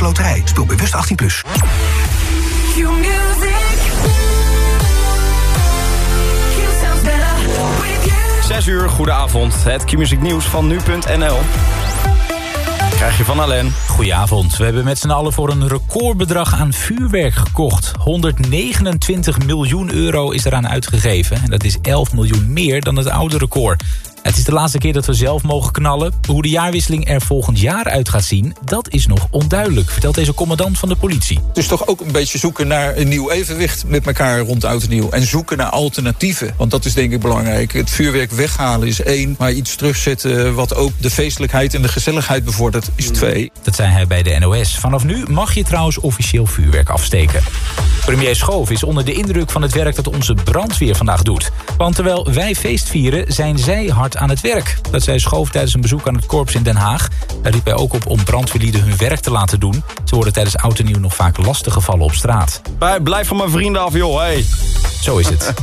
Nederlandse Loterij. Speel bewust 18+. Plus. Zes uur, goedenavond. Het Q-music nieuws van nu.nl. Krijg je van Alain. Goedenavond. We hebben met z'n allen voor een recordbedrag aan vuurwerk gekocht. 129 miljoen euro is eraan uitgegeven. En dat is 11 miljoen meer dan het oude record. Het is de laatste keer dat we zelf mogen knallen. Hoe de jaarwisseling er volgend jaar uit gaat zien, dat is nog onduidelijk, vertelt deze commandant van de politie. Dus toch ook een beetje zoeken naar een nieuw evenwicht met elkaar rond oud en nieuw. En zoeken naar alternatieven. Want dat is denk ik belangrijk. Het vuurwerk weghalen is één, maar iets terugzetten wat ook de feestelijkheid en de gezelligheid bevordert is twee. Dat zei hij bij de NOS. Vanaf nu mag je trouwens officieel vuurwerk afsteken. Premier Schoof is onder de indruk van het werk dat onze brandweer vandaag doet. Want terwijl wij feest vieren, zijn zij hard aan het werk. Dat zei Schoof tijdens een bezoek aan het korps in Den Haag. Daar riep hij ook op om brandweerlieden hun werk te laten doen. Ze worden tijdens oud en nieuw nog vaak lastig gevallen op straat. Blijf van mijn vrienden af, joh. Hey. Zo is het.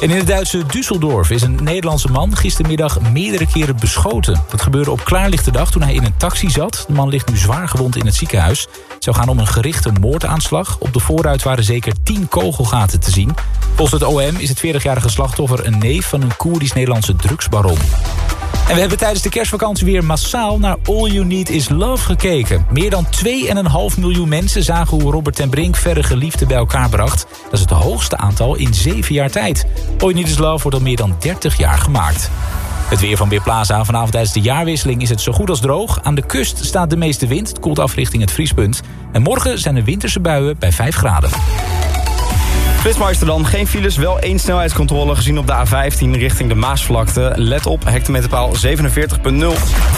En in het Duitse Düsseldorf is een Nederlandse man gistermiddag meerdere keren beschoten. Dat gebeurde op klaarlichte dag toen hij in een taxi zat. De man ligt nu zwaar gewond in het ziekenhuis. Het zou gaan om een gerichte moordaanslag. Op de voorruit waren zeker tien kogelgaten te zien. Volgens het OM is het 40-jarige slachtoffer een neef van een Koerdisch-Nederlandse drugsbaron. En we hebben tijdens de kerstvakantie weer massaal naar All You Need Is Love gekeken. Meer dan 2,5 miljoen mensen zagen hoe Robert ten Brink verre geliefden bij elkaar bracht. Dat is het hoogste aantal in 7 jaar tijd. All You Need Is Love wordt al meer dan 30 jaar gemaakt. Het weer van Weerplaza. Vanavond tijdens de jaarwisseling is het zo goed als droog. Aan de kust staat de meeste wind. Het koelt af richting het vriespunt. En morgen zijn er winterse buien bij 5 graden. Flitsmeister dan, geen files, wel één snelheidscontrole gezien op de A15 richting de Maasvlakte. Let op, hectometerpaal 47.0.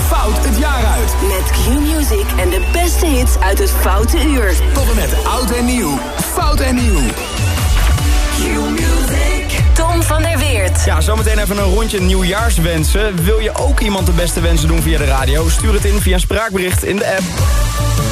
Fout het jaar uit. Met Q-Music en de beste hits uit het Foute Uur. Tot en met oud en nieuw. Fout en nieuw. Q-Music. Tom van der Weert. Ja, zometeen even een rondje nieuwjaarswensen. Wil je ook iemand de beste wensen doen via de radio? Stuur het in via een spraakbericht in de app.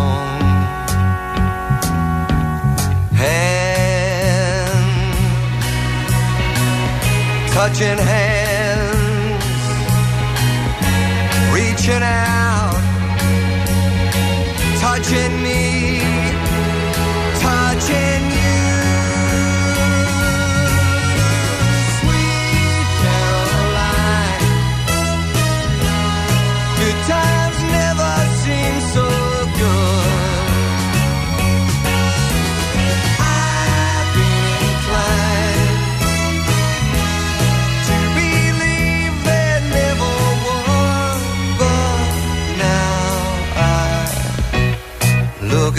Touching hands, reaching out, touching me, touching you. Sweet Caroline, good times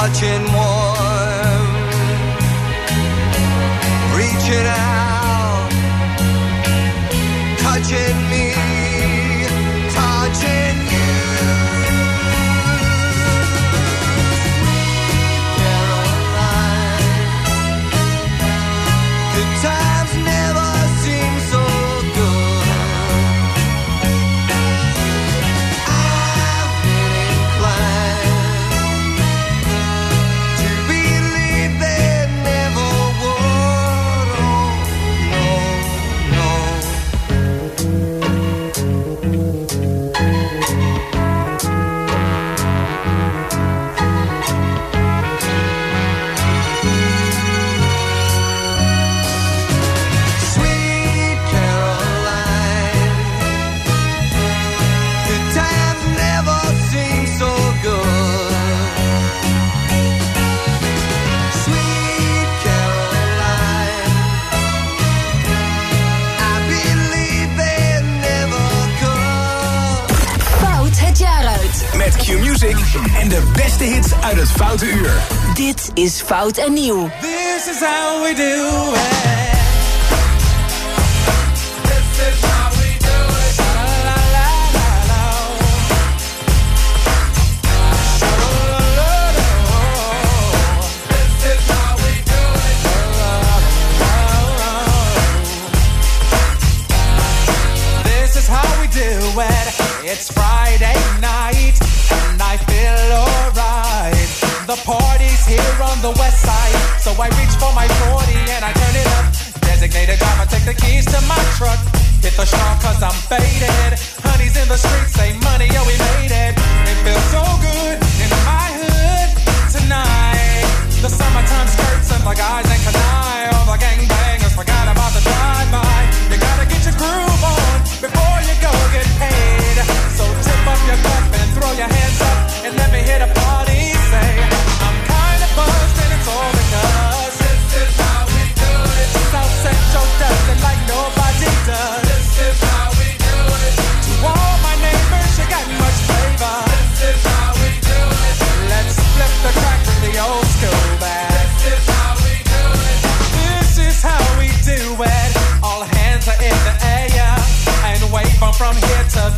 touching warm, reaching out, touching Met Q-Music en de beste hits uit het Foute Uur. Dit is Fout en Nieuw. This is how we do it. This is how we do it. It's Friday The party's here on the west side, so I reach for my 40 and I turn it up. Designated driver, take the keys to my truck. Hit the shop cause I'm faded. Honey's in the streets, say money, yo, we made it. It feels so good in my hood tonight. The summertime skirts and the guys ain't canine.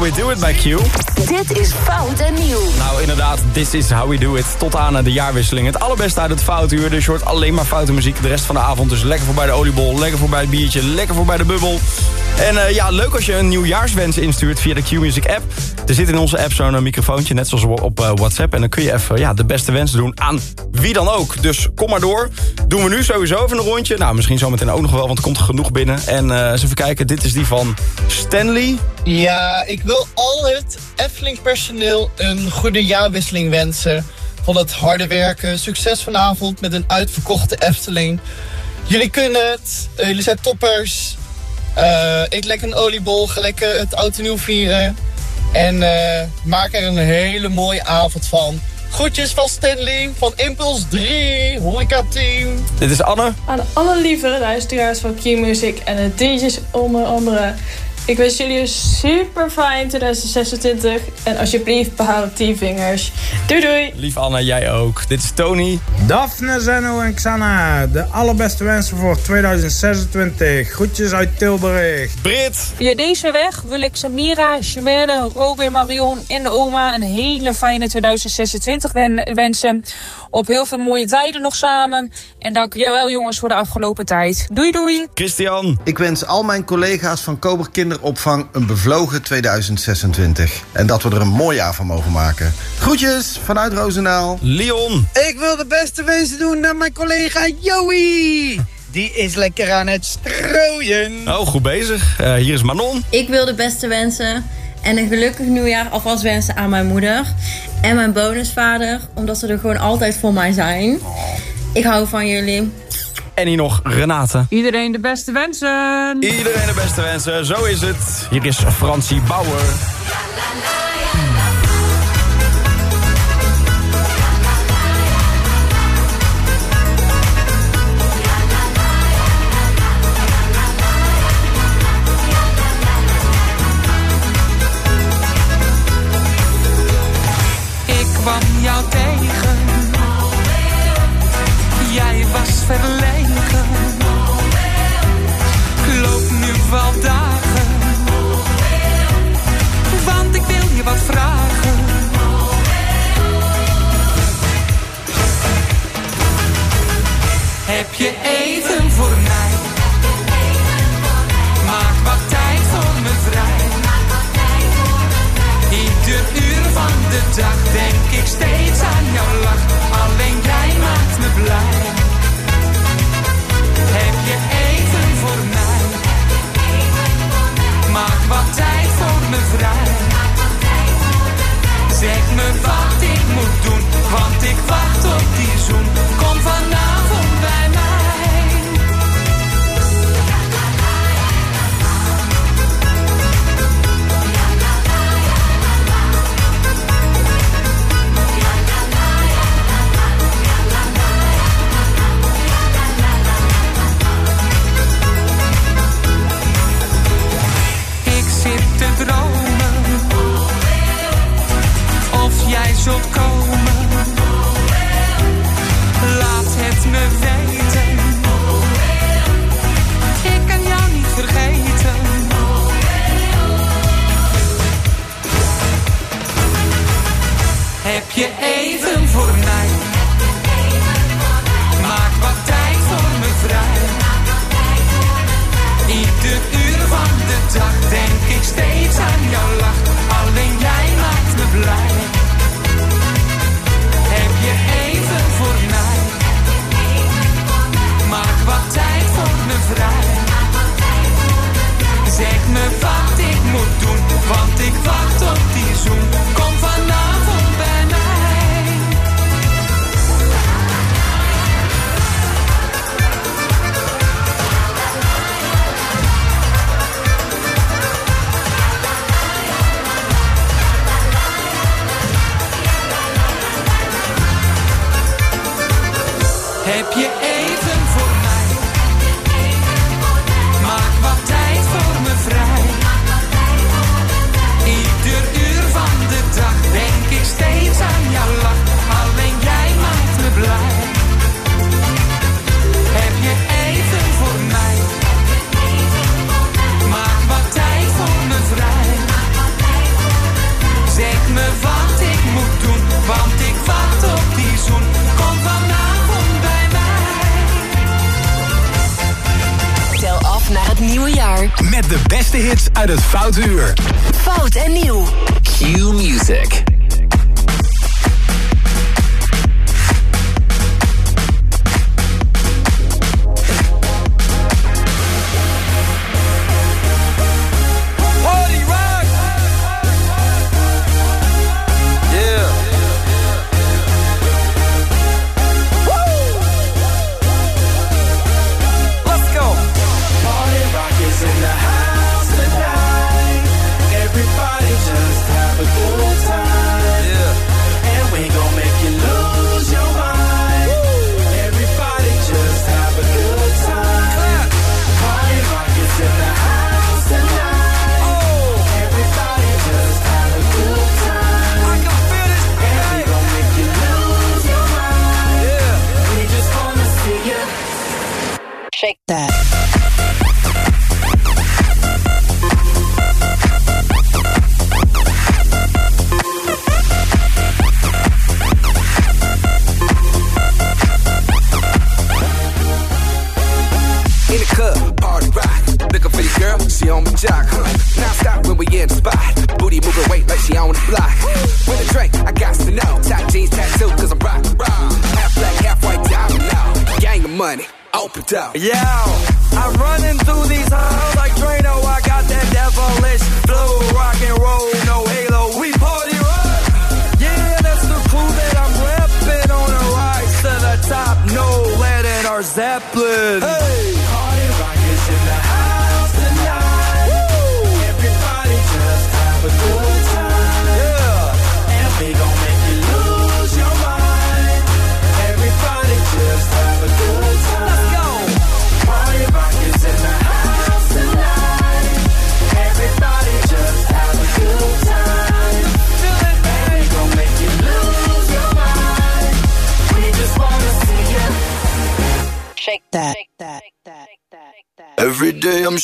how we do it bij Q. Dit is Fout en Nieuw. Nou inderdaad, this is how we do it. Tot aan eh, de jaarwisseling. Het allerbeste uit het foutuur. Dus je hoort alleen maar foute muziek de rest van de avond. Dus lekker voorbij de oliebol, lekker voorbij het biertje, lekker voorbij de bubbel. En eh, ja, leuk als je een nieuwjaarswens instuurt via de Q-Music app. Er zit in onze app zo'n eh, microfoontje, net zoals op WhatsApp. En dan kun je even ja, de beste wensen doen aan wie dan ook. Dus kom maar door. Doen we nu sowieso even een rondje. Nou, misschien zometeen ook nog wel, want er komt genoeg binnen. En eh, eens even kijken, dit is die van Stanley. Ja, ik wil al het Efteling personeel een goede jaarwisseling wensen. Van het harde werken, succes vanavond met een uitverkochte Efteling. Jullie kunnen het, eh, jullie zijn toppers. Eh, eet lekker een oliebol, ga lekker het oud en nieuw vieren. En maak er een hele mooie avond van. Groetjes van Stanley van Impuls 3, Horeca Team. Dit is Anne. Aan alle lieve luisteraars van Q-Music en de DJ's onder andere. Ik wens jullie een super fijn 2026. En alsjeblieft behoud 10 vingers. Doei doei! Lief Anne, jij ook. Dit is Tony. Daphne, Zenno en Xana, de allerbeste wensen voor 2026. Groetjes uit Tilburg. Brit. Via deze weg wil ik Samira, Jamelle, Robin, Marion en de oma een hele fijne 2026 wen- wensen. Op heel veel mooie tijden nog samen. En dank je wel jongens voor de afgelopen tijd. Doei doei! Christian. Ik wens al mijn collega's van Kober Opvang een bevlogen 2026. En dat we er een mooi jaar van mogen maken. Groetjes vanuit Roosendaal. Leon. Ik wil de beste wensen doen naar mijn collega Joey. Die is lekker aan het strooien. Oh, goed bezig. Eh, hier is Manon. Ik wil de beste wensen en een gelukkig nieuwjaar alvast wensen aan mijn moeder. En mijn bonusvader, omdat ze er gewoon altijd voor mij zijn. Oh. Ik hou van jullie. En hier nog Renate. Iedereen de beste wensen. Iedereen de beste wensen, zo is het. Hier is Francie Bauer. Do. Yeah.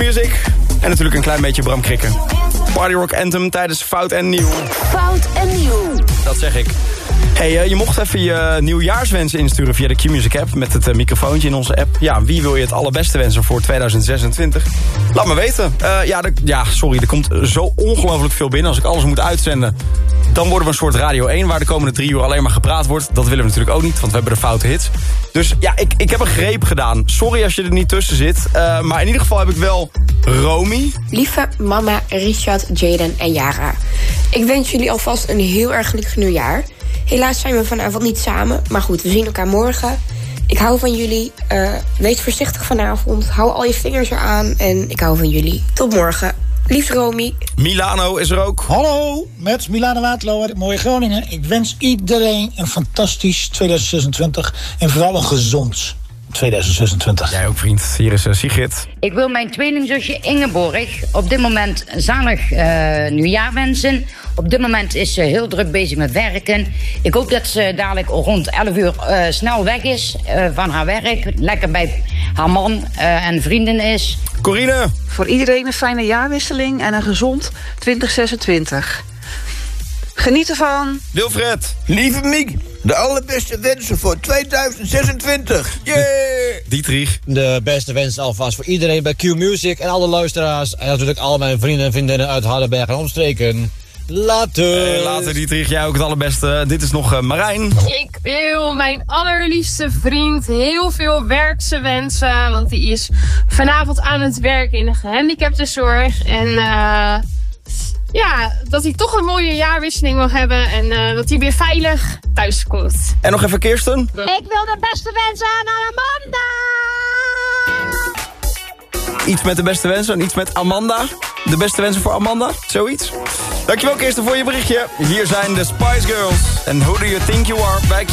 Q-Music. En natuurlijk een klein beetje Bram Krikken. Party Rock Anthem tijdens Fout en Nieuw. Fout en nieuw. Dat zeg ik. Hey, eh, je mocht even je nieuwjaarswensen insturen via de Q-Music app... met het eh, microfoontje in onze app. Ja, wie wil je het allerbeste wensen voor 2026? Laat me weten. Eh, ja, de- ja, sorry, er komt zo ongelooflijk veel binnen. Als ik alles moet uitzenden, dan worden we een soort Radio 1... waar de komende drie uur alleen maar gepraat wordt. Dat willen we natuurlijk ook niet, want we hebben de foute hits. Dus ja, ik, ik heb een greep gedaan. Sorry als je er niet tussen zit. Eh, maar in ieder geval heb ik wel Romy. Lieve mama, Richard, Jaden en Yara. Ik wens jullie alvast een heel erg gelukkig nieuwjaar. Helaas zijn we vanavond niet samen, maar goed, we zien elkaar morgen. Ik hou van jullie. eh, wees voorzichtig vanavond. Hou al je vingers eraan. En ik hou van jullie. Tot morgen. Liefst Romy. Milano is er ook. Hallo, met Milano Waterloo uit het mooie Groningen. Ik wens iedereen een fantastisch 2026 en vooral een gezond 2026. Jij ook, vriend. Hier is eh, Sigrid. Ik wil mijn tweelingzusje Ingeborg op dit moment zalig eh nieuwjaar wensen. Op dit moment is ze heel druk bezig met werken. Ik hoop dat ze dadelijk rond 11 uur eh, snel weg is eh, van haar werk. Lekker bij haar man eh, en vrienden is. Corine. Voor iedereen een fijne jaarwisseling en een gezond 2026. Geniet ervan. Wilfred. Lieve Miek, de allerbeste wensen voor 2026. Yeah! Dietrich. De beste wensen alvast voor iedereen bij Q-Music en alle luisteraars. En natuurlijk al mijn vrienden en vriendinnen uit Hardenberg en omstreken. Later. Hey, later Dietrich, jij ook het allerbeste. Dit is nog eh, Marijn. Ik wil mijn allerliefste vriend heel veel werkse wensen. Want die is vanavond aan het werken in de gehandicaptenzorg. En eh, ja, dat hij toch een mooie jaarwisseling wil hebben. En eh, dat hij weer veilig thuis komt. En nog even Kirsten. Ik wil de beste wensen aan Amanda. Iets met de beste wensen en iets met Amanda. De beste wensen voor Amanda, zoiets. Dankjewel Kirsten voor je berichtje. Hier zijn de Spice Girls. En Who Do You Think You Are bij Q.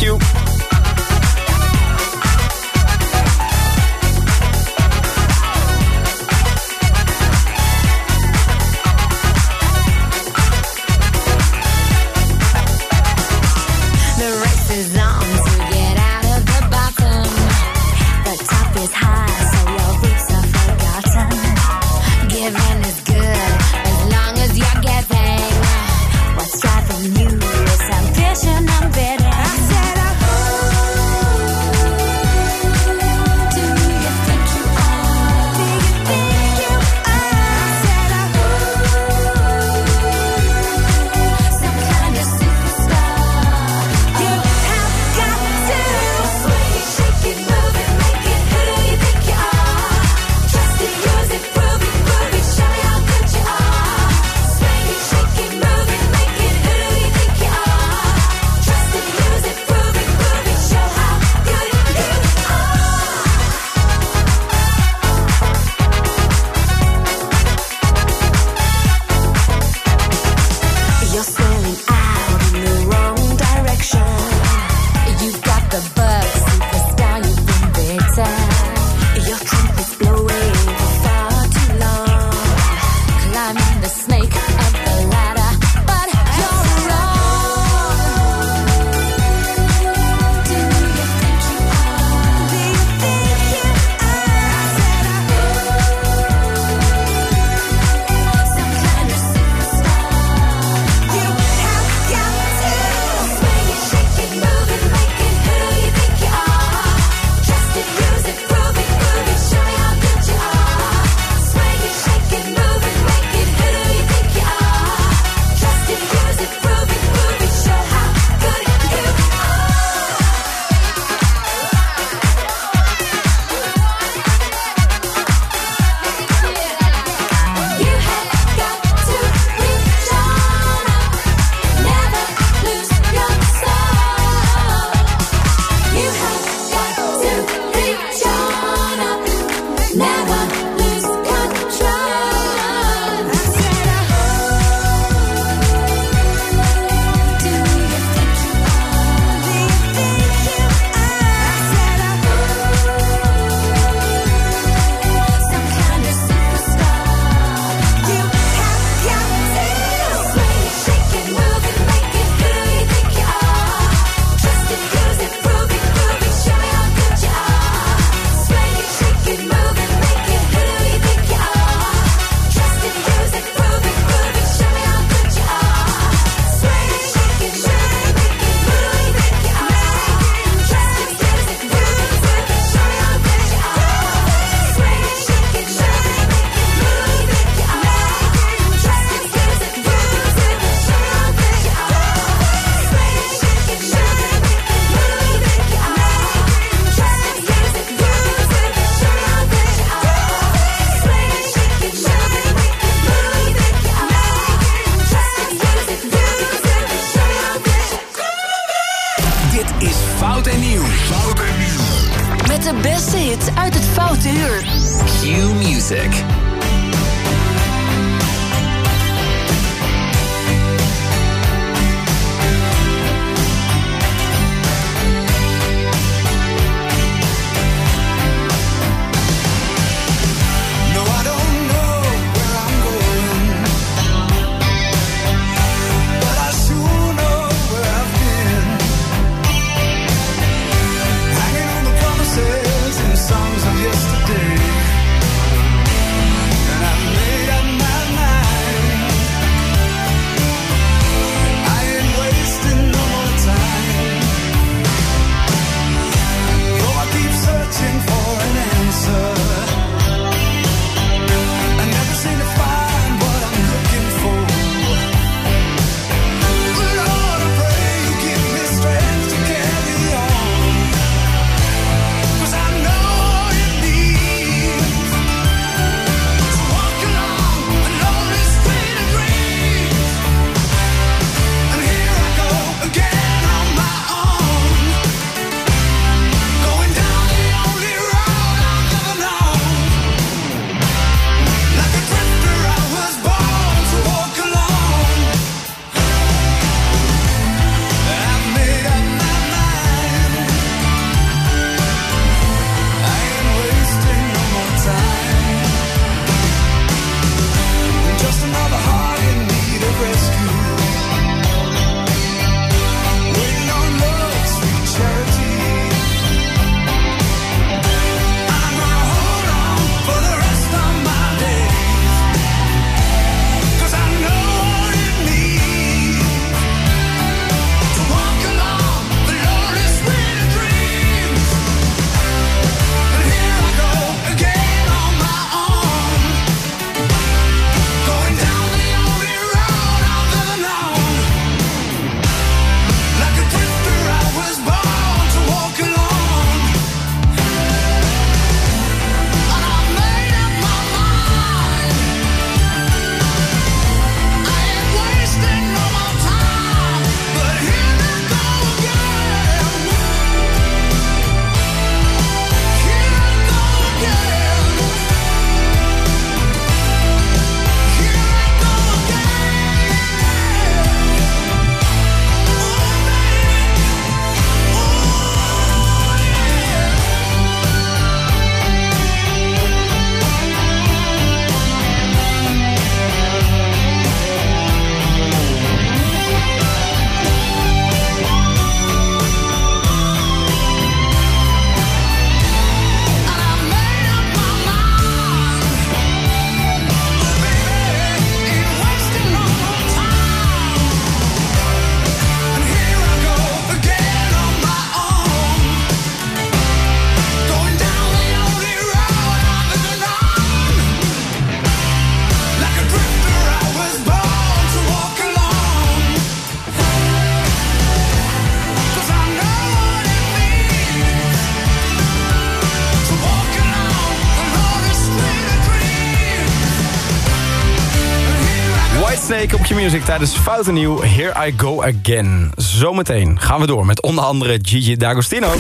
Q-Music tijdens Fout Nieuw. Here I Go Again. Zometeen gaan we door met onder andere Gigi D'Agostino.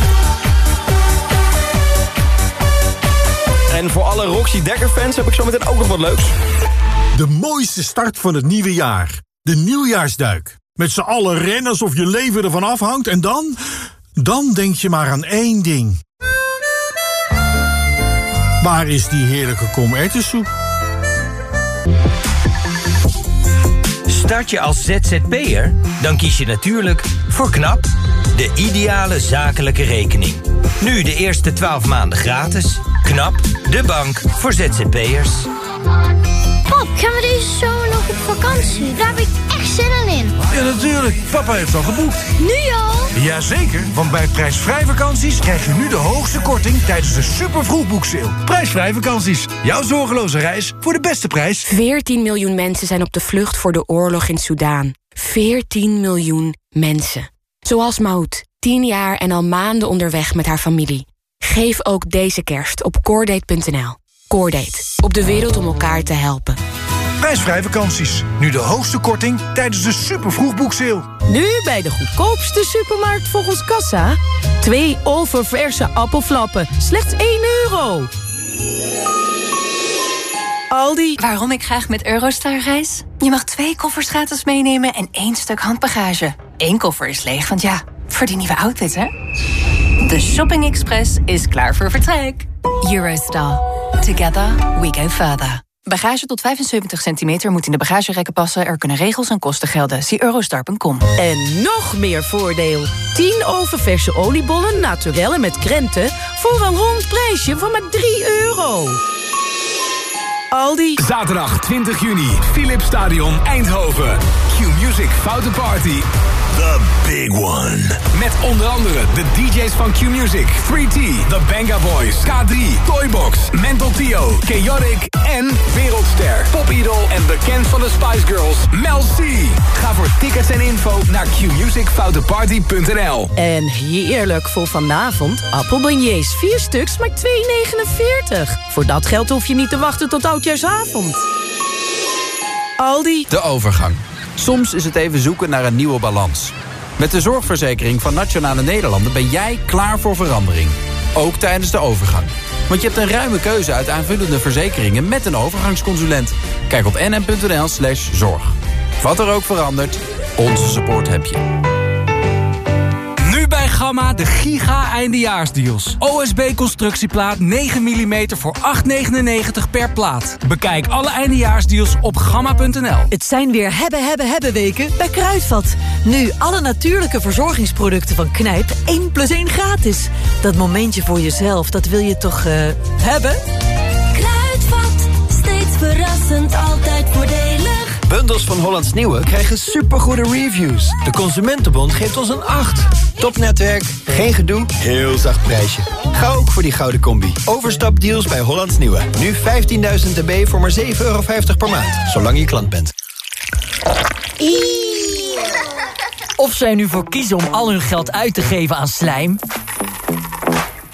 En voor alle Roxy Dekker fans heb ik zometeen ook nog wat leuks. De mooiste start van het nieuwe jaar. De nieuwjaarsduik. Met z'n allen rennen alsof je leven ervan afhangt. En dan? Dan denk je maar aan één ding. Waar is die heerlijke komertensoep? Start je als ZZP'er? Dan kies je natuurlijk voor KNAP, de ideale zakelijke rekening. Nu de eerste 12 maanden gratis. KNAP, de bank voor ZZP'ers. Pap, gaan we deze zomer nog op vakantie? Daar heb ik zin in. Ja, natuurlijk. Papa heeft al geboekt. Nu al? Jazeker, want bij prijsvrij vakanties krijg je nu de hoogste korting tijdens de super vroegboekseil. Prijsvrij vakanties. Jouw zorgeloze reis voor de beste prijs. 14 miljoen mensen zijn op de vlucht voor de oorlog in Soedan. 14 miljoen mensen. Zoals Maud, 10 jaar en al maanden onderweg met haar familie. Geef ook deze kerst op coordate.nl. Coordate, op de wereld om elkaar te helpen. Prijsvrij vakanties. Nu de hoogste korting tijdens de super vroegboekseil. Nu bij de goedkoopste supermarkt volgens Kassa. Twee oververse appelflappen, slechts 1 euro. Aldi. Waarom ik graag met Eurostar reis? Je mag twee koffers gratis meenemen en één stuk handbagage. Eén koffer is leeg, want ja, voor die nieuwe outfit, hè? De Shopping Express is klaar voor vertrek. Eurostar. Together we go further. Bagage tot 75 centimeter moet in de bagagerekken passen. Er kunnen regels en kosten gelden. Zie eurostar.com. En nog meer voordeel. 10 oververse oliebollen naturellen met krenten... voor een rond prijsje van maar 3 euro. Aldi. Zaterdag 20 juni, Philips Stadion Eindhoven. Q-Music Foute Party. The Big One. Met onder andere de DJ's van Q-Music, 3T, The Banga Boys, K3, Toybox, Mental Tio, Chaotic en Wereldster, Popidol en bekend van de Spice Girls, Mel C. Ga voor tickets en info naar qmusicfouteparty.nl. En heerlijk voor vanavond. Appelbeignets, 4 stuks, maar 2,49. Voor dat geld hoef je niet te wachten tot oudjaarsavond. Aldi. De overgang. Soms is het even zoeken naar een nieuwe balans. Met de zorgverzekering van Nationale Nederlanden ben jij klaar voor verandering. Ook tijdens de overgang. Want je hebt een ruime keuze uit aanvullende verzekeringen met een overgangsconsulent. Kijk op nm.nl slash zorg. Wat er ook verandert, onze support heb je. Gamma de giga eindejaarsdeals. OSB constructieplaat 9 mm voor 8,99 per plaat. Bekijk alle eindejaarsdeals op gamma.nl. Het zijn weer hebben, hebben, hebben weken bij Kruidvat. Nu alle natuurlijke verzorgingsproducten van Knijp 1 plus 1 gratis. Dat momentje voor jezelf, dat wil je toch eh, hebben? Kruidvat, steeds verrassend, altijd voordelig. Bundels van Hollands Nieuwe krijgen supergoede reviews. De Consumentenbond geeft ons een 8. Topnetwerk, geen gedoe, heel zacht prijsje. Ga ook voor die gouden combi. Overstapdeals bij Hollands Nieuwe. Nu 15.000 dB voor maar 7,50 euro per maand. Zolang je klant bent. Of zij nu voor kiezen om al hun geld uit te geven aan slijm...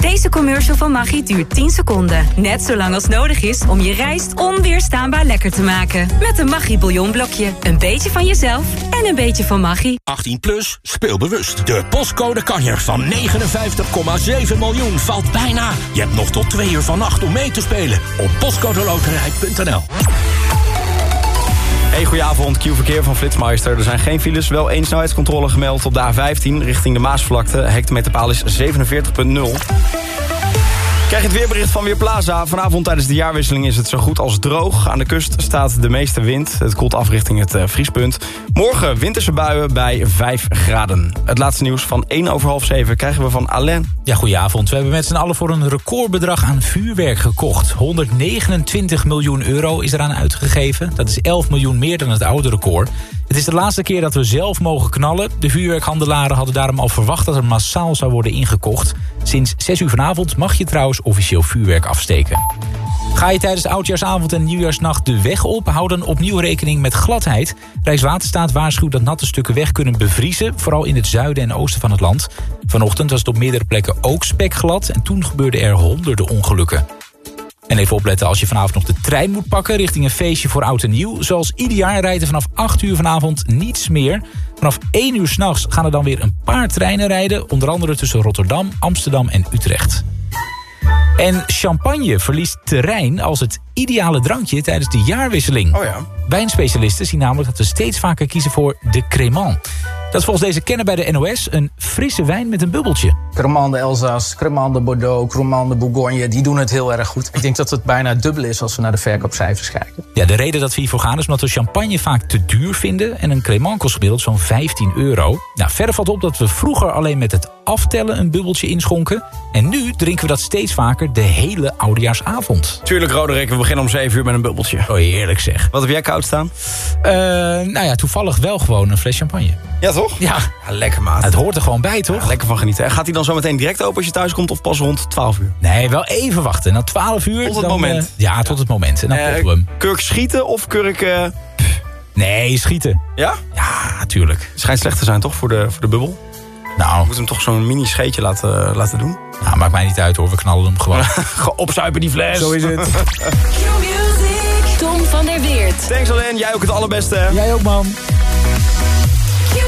Deze commercial van Maggi duurt 10 seconden. Net zo lang als nodig is om je rijst onweerstaanbaar lekker te maken. Met een Maggi bouillonblokje. Een beetje van jezelf en een beetje van Maggi. 18 plus, speel bewust. De postcode kanjer van 59,7 miljoen valt bijna. Je hebt nog tot twee uur vannacht om mee te spelen. Op postcodeloterij.nl Hey, goedenavond. Q-verkeer van Flitsmeister. Er zijn geen files, wel één snelheidscontrole gemeld op de A15 richting de Maasvlakte. Hectometerpaal is 47.0. Krijg het weerbericht van Weerplaza. Vanavond tijdens de jaarwisseling is het zo goed als droog. Aan de kust staat de meeste wind. Het koelt af richting het eh, vriespunt. Morgen winterse buien bij 5 graden. Het laatste nieuws van 1 over half 7 krijgen we van Alain. Ja, goedenavond. We hebben met z'n allen voor een recordbedrag aan vuurwerk gekocht. 129 miljoen euro is eraan uitgegeven. Dat is 11 miljoen meer dan het oude record. Het is de laatste keer dat we zelf mogen knallen. De vuurwerkhandelaren hadden daarom al verwacht dat er massaal zou worden ingekocht. Sinds 6 uur vanavond mag je trouwens officieel vuurwerk afsteken. Ga je tijdens oudjaarsavond en nieuwjaarsnacht de weg op... hou dan opnieuw rekening met gladheid. Rijkswaterstaat waarschuwt dat natte stukken weg kunnen bevriezen... vooral in het zuiden en oosten van het land. Vanochtend was het op meerdere plekken ook spekglad... en toen gebeurden er honderden ongelukken. En even opletten als je vanavond nog de trein moet pakken... richting een feestje voor oud en nieuw. Zoals ieder jaar rijden vanaf 8 uur vanavond niets meer. Vanaf 1 uur s'nachts gaan er dan weer een paar treinen rijden... onder andere tussen Rotterdam, Amsterdam en Utrecht. En champagne verliest terrein als het ideale drankje tijdens de jaarwisseling. Oh ja. Wijnspecialisten zien namelijk dat we steeds vaker kiezen voor de Crémant. Dat is volgens deze kenner bij de NOS een frisse wijn met een bubbeltje. Cremant de Elzas, Cremant de Bordeaux, Cremant de Bourgogne... die doen het heel erg goed. Ik denk dat het bijna dubbel is als we naar de verkoopcijfers kijken. Ja, de reden dat we hiervoor gaan is omdat we champagne vaak te duur vinden... en een Crémant kost gemiddeld zo'n 15 euro. Nou, verder valt op dat we vroeger alleen met het aftellen een bubbeltje inschonken... en nu drinken we dat steeds vaker de hele oudejaarsavond. Tuurlijk, Roderick, we beginnen om 7 uur met een bubbeltje. Oh, heerlijk zeg. Wat heb jij koud staan? Uh, nou ja, toevallig wel gewoon een fles champagne. Ja, toch? Ja. lekker maat. Het hoort er gewoon bij, toch? lekker van genieten. En gaat hij dan zo meteen direct open als je thuis komt of pas rond 12 uur? Nee, wel even wachten. Na 12 uur... Tot het dan, moment. eh, ja, tot het moment. En dan we hem. Kurk schieten of kurk... eh, Nee, schieten. Ja? Ja, tuurlijk. Schijnt slecht te zijn, toch, voor de, voor de bubbel? Nou. Moet hem toch zo'n mini scheetje laten, laten doen? Nou, maakt mij niet uit hoor. We knallen hem gewoon. Gewoon opzuipen die fles. Zo is het. Tom van der Weert. Thanks Alain, jij ook het allerbeste. Jij ook, man.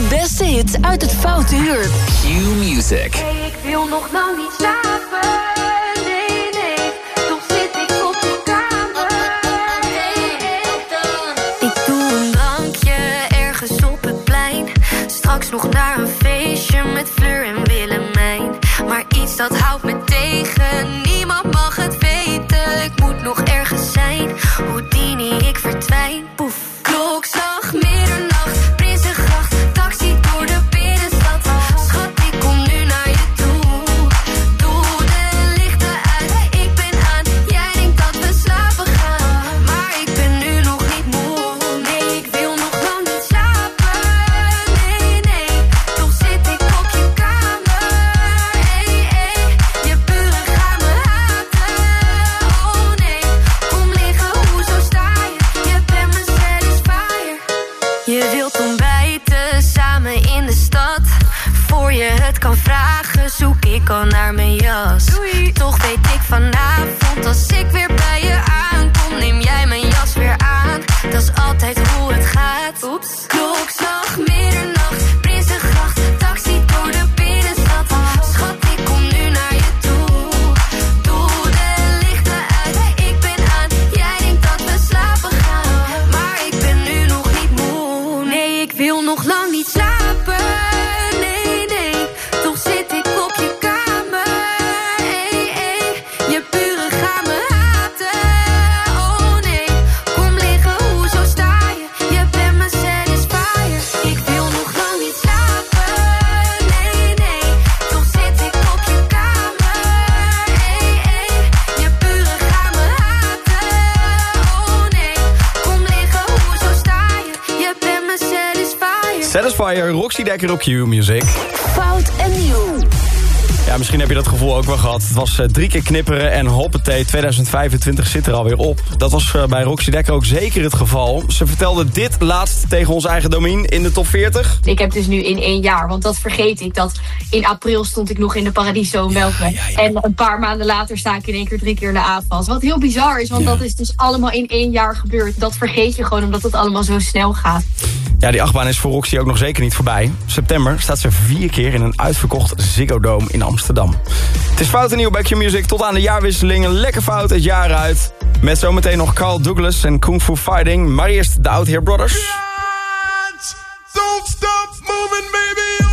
De beste hits uit het Foute Uur. Q Music. Ik wil nog lang niet slapen. Nee, nee. Toch zit ik op de kamer. Ik doe een drankje ergens op het plein. Straks nog naar een feestje met Fleur en Willemijn. Maar iets dat houdt Satisfyer, Roxy Dekker op Q-Music. Fout en nieuw. Ja, misschien heb je dat gevoel ook wel gehad. Het was eh, drie keer knipperen en hoppatee, 2025 zit er alweer op. Dat was eh, bij Roxy Dekker ook zeker het geval. Ze vertelde dit laatst tegen ons eigen domien in de top 40. Ik heb dus nu in één jaar, want dat vergeet ik, dat in april stond ik nog in de Paradiso Melkweg. En een paar maanden later sta ik in één keer drie keer in de AFAS. Wat heel bizar is, want dat is dus allemaal in één jaar gebeurd. Dat vergeet je gewoon, omdat het allemaal zo snel gaat. Ja, die achtbaan is voor Roxy ook nog zeker niet voorbij. September staat ze vier keer in een uitverkocht Ziggo Dome in Amsterdam. Het is fout en nieuw bij Q-Music. Tot aan de jaarwisseling. Lekker fout het jaar uit. Met zometeen nog Carl Douglas en Kung Fu Fighting. Maar eerst de Out Here Brothers. Don't stop moving, baby.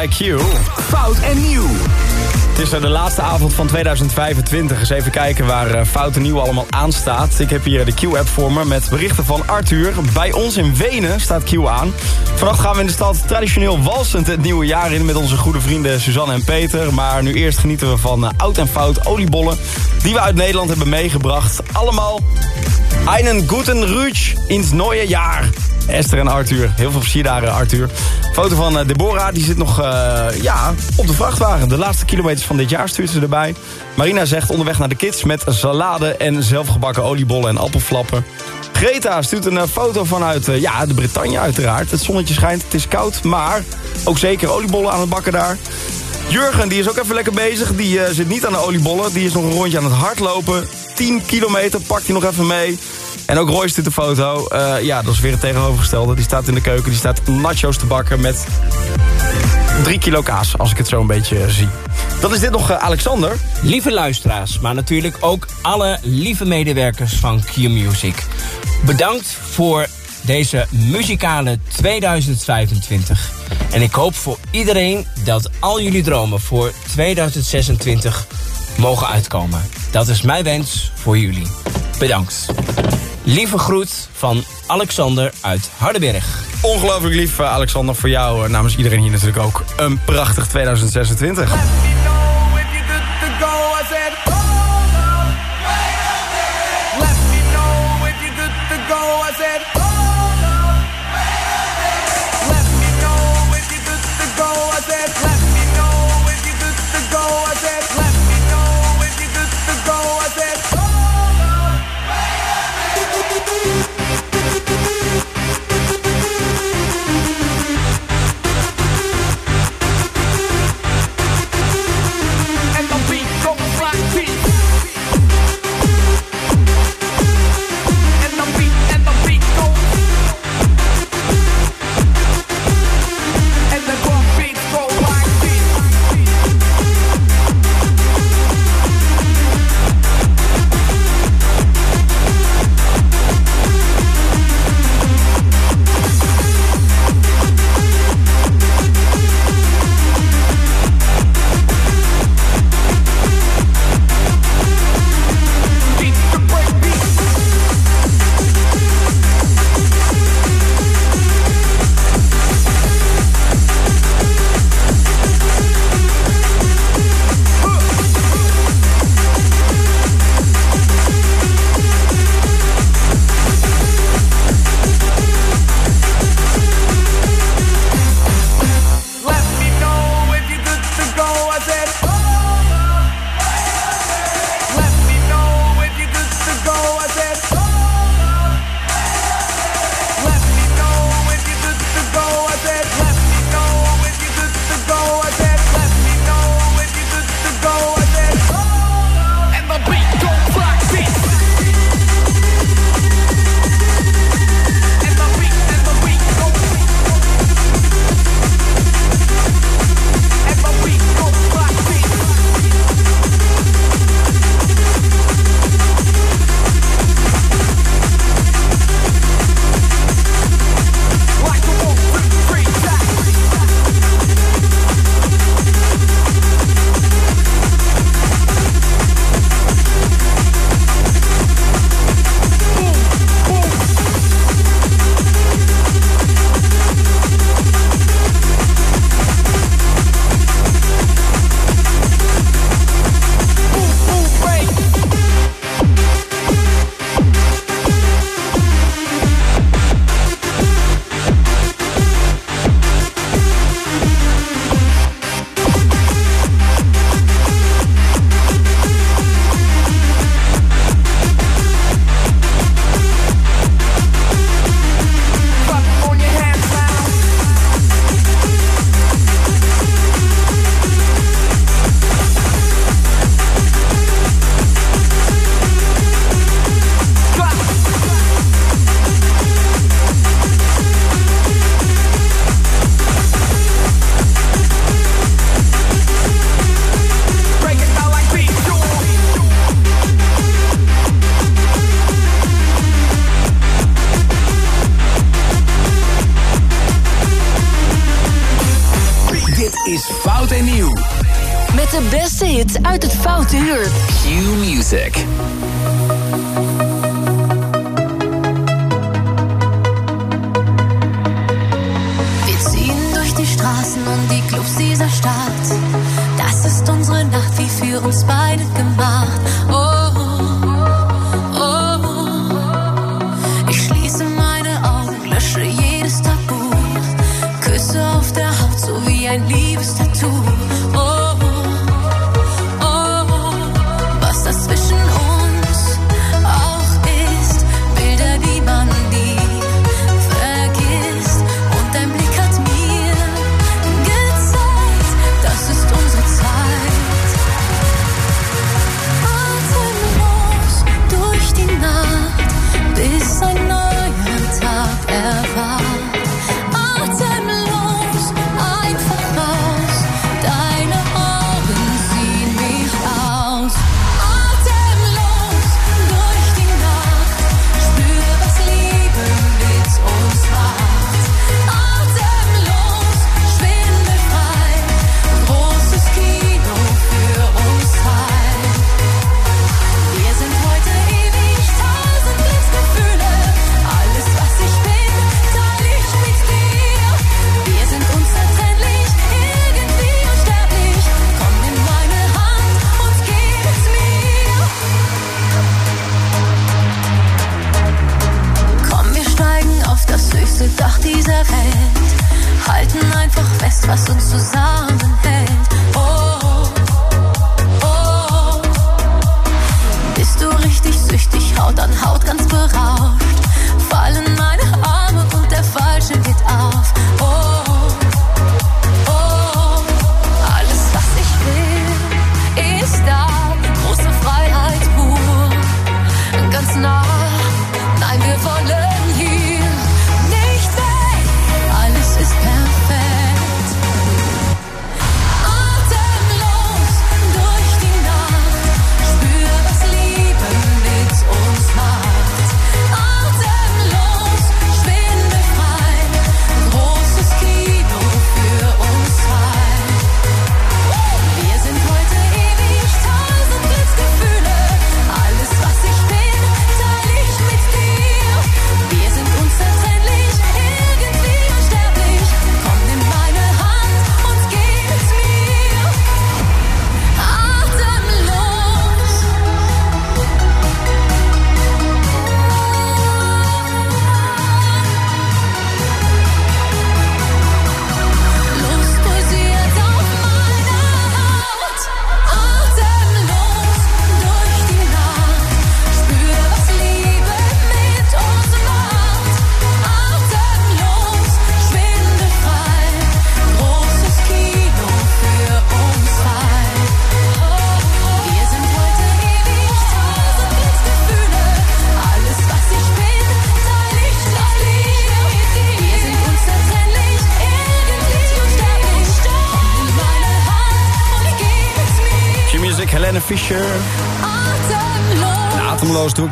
Fighting bij Q. Fout en nieuw. Het is eh, de laatste avond van 2025. Eens even kijken waar eh, Fout en Nieuw allemaal aan staat. Ik heb hier de Q-app voor me met berichten van Arthur. Bij ons in Wenen staat Q aan. Vannacht gaan we in de stad traditioneel walsend het nieuwe jaar in... met onze goede vrienden Suzanne en Peter. Maar nu eerst genieten we van eh, oud en fout oliebollen... die we uit Nederland hebben meegebracht. Allemaal einen guten Rutsch ins neue jaar. Esther en Arthur. Heel veel plezier daar, eh, Arthur. Foto van eh, Deborah, die zit nog eh, ja, op de vrachtwagen. De laatste kilometers van dit jaar stuurt ze erbij. Marina zegt onderweg naar de kids met salade en zelfgebakken oliebollen en appelflappen. Greta stuurt een foto vanuit eh, ja, de Bretagne uiteraard. Het zonnetje schijnt, het is koud, maar ook zeker oliebollen aan het bakken daar. Jurgen, die is ook even lekker bezig. Die eh, zit niet aan de oliebollen. Die is nog een rondje aan het hardlopen. 10 kilometer pakt hij nog even mee. En ook Roy stuurt de foto. Eh, ja, dat is weer het tegenovergestelde. Die staat in de keuken. Die staat nachos te bakken met 3 kilo kaas. Als ik het zo een beetje eh, zie. Dan is dit nog Alexander. Lieve luisteraars, maar natuurlijk ook alle lieve medewerkers van Q-Music. Bedankt voor deze muzikale 2025. En ik hoop voor iedereen dat al jullie dromen voor 2026 mogen uitkomen. Dat is mijn wens voor jullie. Bedankt. Lieve groet van Alexander uit Hardenberg. Ongelooflijk lief, eh, Alexander, voor jou. eh, namens iedereen hier natuurlijk ook een prachtig 2026.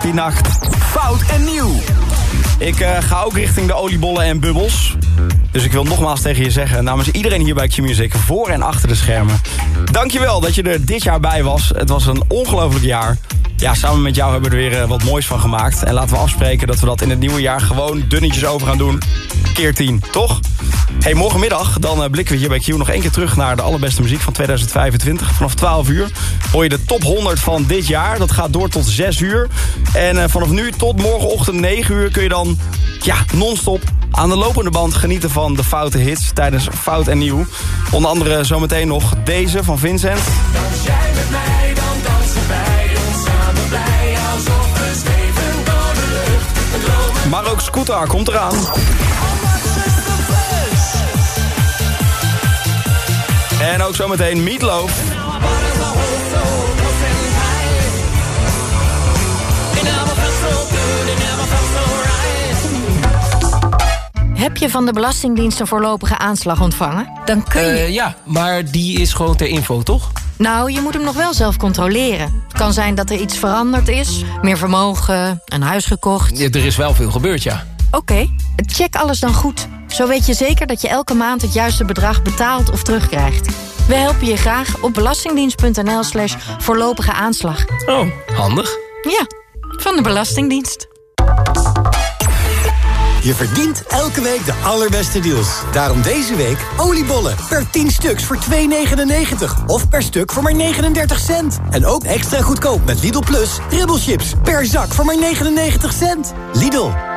Die nacht. Fout en nieuw. Ik eh, ga ook richting de oliebollen en bubbels. Dus ik wil nogmaals tegen je zeggen, namens iedereen hier bij Q-Music... voor en achter de schermen. Dankjewel dat je er dit jaar bij was. Het was een ongelooflijk jaar. Ja, samen met jou hebben we er weer eh, wat moois van gemaakt. En laten we afspreken dat we dat in het nieuwe jaar gewoon dunnetjes over gaan doen. Keer 10, toch? Hey, morgenmiddag dan eh, blikken we hier bij Q nog één keer terug... naar de allerbeste muziek van 2025. Vanaf 12 uur hoor je de top 100 van dit jaar. Dat gaat door tot 6 uur. En eh, vanaf nu tot morgenochtend 9 uur kun je dan ja, non-stop aan de lopende band genieten van de foute hits tijdens Fout en Nieuw. Onder andere zometeen nog deze van Vincent. Dans jij met mij, dan dansen wij ons samen de lucht. Maar ook Scooter komt eraan. En ook zometeen Meatloaf. Heb je van de Belastingdienst een voorlopige aanslag ontvangen? Dan kun je... Eh, ja, maar die is gewoon ter info, toch? Nou, je moet hem nog wel zelf controleren. Het kan zijn dat er iets veranderd is. Meer vermogen, een huis gekocht. Ja, er is wel veel gebeurd, ja. Oké, check alles dan goed. Zo weet je zeker dat je elke maand het juiste bedrag betaalt of terugkrijgt. We helpen je graag op belastingdienst.nl slash voorlopige aanslag. Oh, handig. Ja, van de Belastingdienst. Je verdient elke week de allerbeste deals. Daarom deze week oliebollen per 10 stuks voor 2,99. Of per stuk voor maar 39 cent. En ook extra goedkoop met Lidl Plus ribbelchips per zak voor maar 99 cent. Lidl,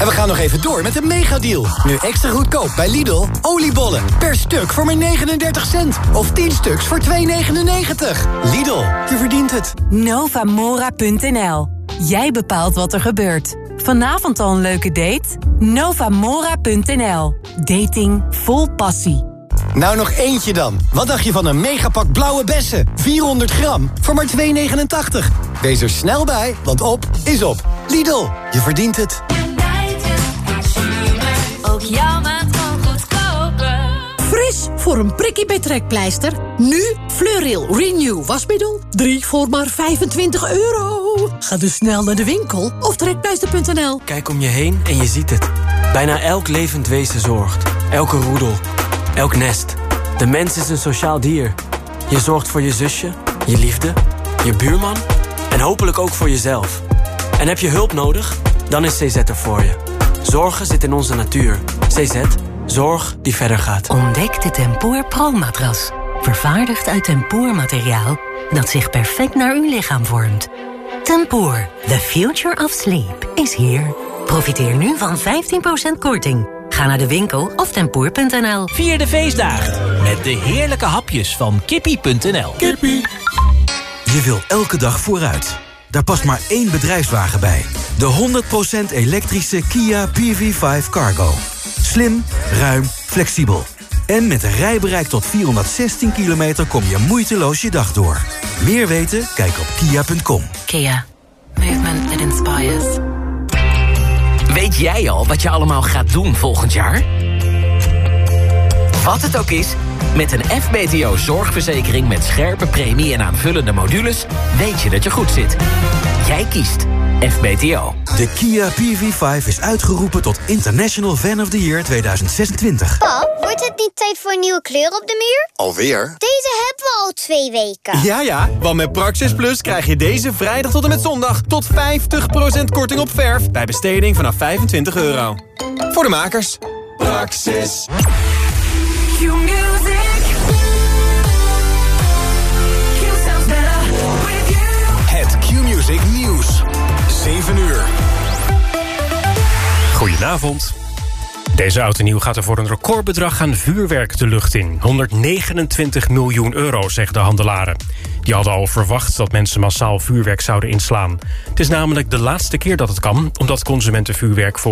En we gaan nog even door met de megadeal. Nu extra goedkoop bij Lidl. Oliebollen per stuk voor maar 39 cent. Of 10 stuks voor 2,99. Lidl, je verdient het. Novamora.nl. Jij bepaalt wat er gebeurt. Vanavond al een leuke date? Novamora.nl. Dating vol passie. Nou nog eentje dan. Wat dacht je van een megapak blauwe bessen? 400 gram voor maar 2,89. Wees er snel bij, want op is op. Lidl, je verdient het. Ook jouw maand kan goedkoper. Fris voor een prikkie bij trekpleister. Nu Fleuril Renew wasmiddel. 3 voor maar 25 euro. Ga dus snel naar de winkel of trekpleister.nl. Kijk om je heen en je ziet het. Bijna elk levend wezen zorgt. Elke roedel. Elk nest. De mens is een sociaal dier. Je zorgt voor je zusje, je liefde, je buurman en hopelijk ook voor jezelf. En heb je hulp nodig? Dan is CZ er voor je. Zorgen zit in onze natuur. CZ, zorg die verder gaat. Ontdek de Tempoor Pro-matras. Vervaardigd uit tempoormateriaal dat zich perfect naar uw lichaam vormt. Tempoor, the future of sleep, is here. Profiteer nu van 15% korting. Ga naar de winkel of tempoor.nl. Vier de feestdagen met de heerlijke hapjes van kippie.nl. Kippie. Je wil elke dag vooruit. Daar past maar één bedrijfswagen bij. De 100% elektrische Kia PV5 Cargo. Slim, ruim, flexibel. En met een rijbereik tot 416 kilometer kom je moeiteloos je dag door. Meer weten? Kijk op kia.com. Kia. Movement that inspires. Weet jij al wat je allemaal gaat doen volgend jaar? Wat het ook is, met een FBTO zorgverzekering met scherpe premie en aanvullende modules... weet je dat je goed zit. Jij kiest FBTO. De Kia PV5 is uitgeroepen tot International Fan of the Year 2026. Pap, wordt het niet tijd voor een nieuwe kleur op de muur? Alweer? Deze hebben we al twee weken. Ja, ja, want met Praxis Plus krijg je deze vrijdag tot en met zondag... tot 50% korting op verf bij besteding vanaf 25 euro. Voor de makers. Praxis. Goedenavond. Deze nieuw gaat er voor een recordbedrag aan vuurwerk de lucht in. 129 miljoen euro, zeggen de handelaren. Die hadden al verwacht dat mensen massaal vuurwerk zouden inslaan. Het is namelijk de laatste keer dat het kan... omdat consumenten vuurwerk volgens